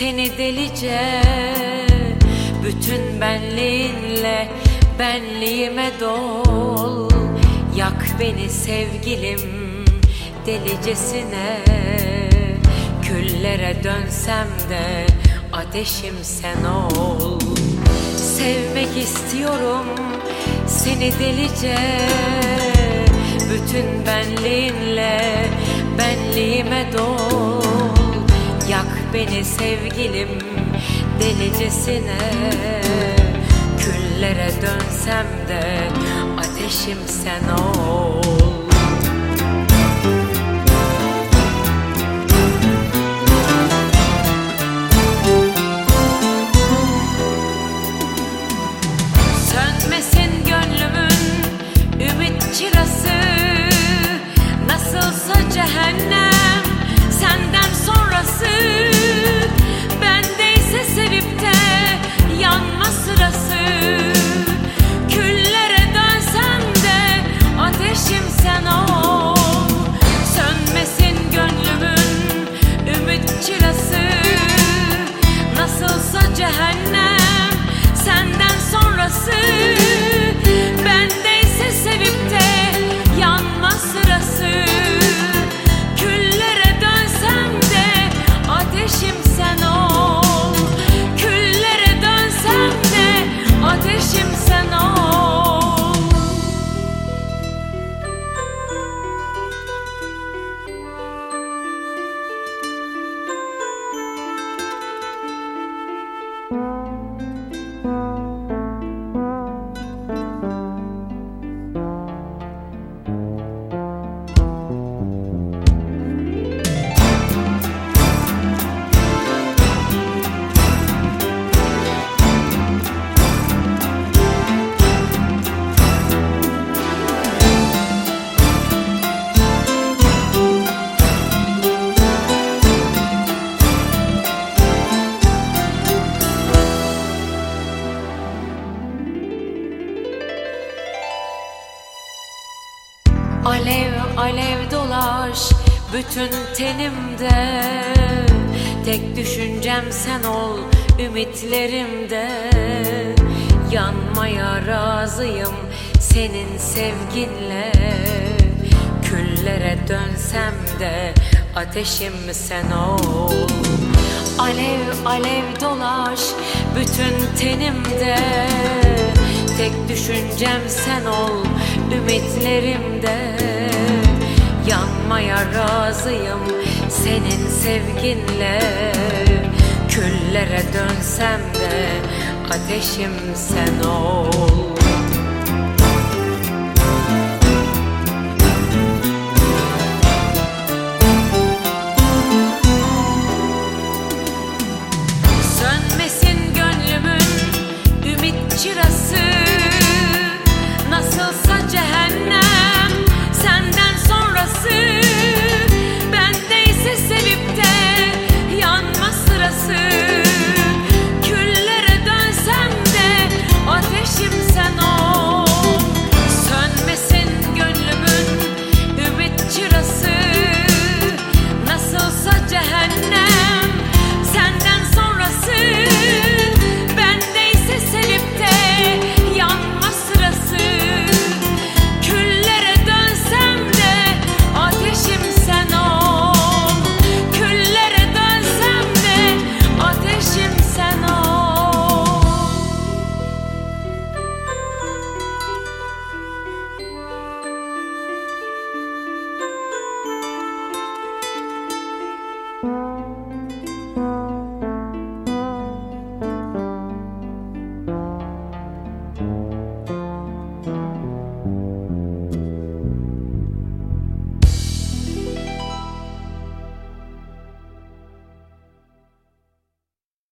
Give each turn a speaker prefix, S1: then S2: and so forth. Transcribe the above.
S1: Seni delice. Bütün benliğinle benliğime dol. Yak beni sevgilim delicesine. Küllere dönsem de ateşim sen ol. Sevmek istiyorum seni delice. Bütün benliğinle benliğime dol beni sevgilim delicesine. Küllere dönsem de ateşim sen ol. Sönmesin gönlümün ümit çırası. Nasılsa cehennem Alev alev dolaş bütün tenimde. Tek düşüncem sen ol ümitlerimde. Yanmaya razıyım senin sevginle. Küllere dönsem de ateşim sen ol. Alev alev dolaş bütün tenimde. Tek düşüncem sen ol ümitlerimde Yanmaya razıyım senin sevginle. Küllere dönsem de ateşim sen ol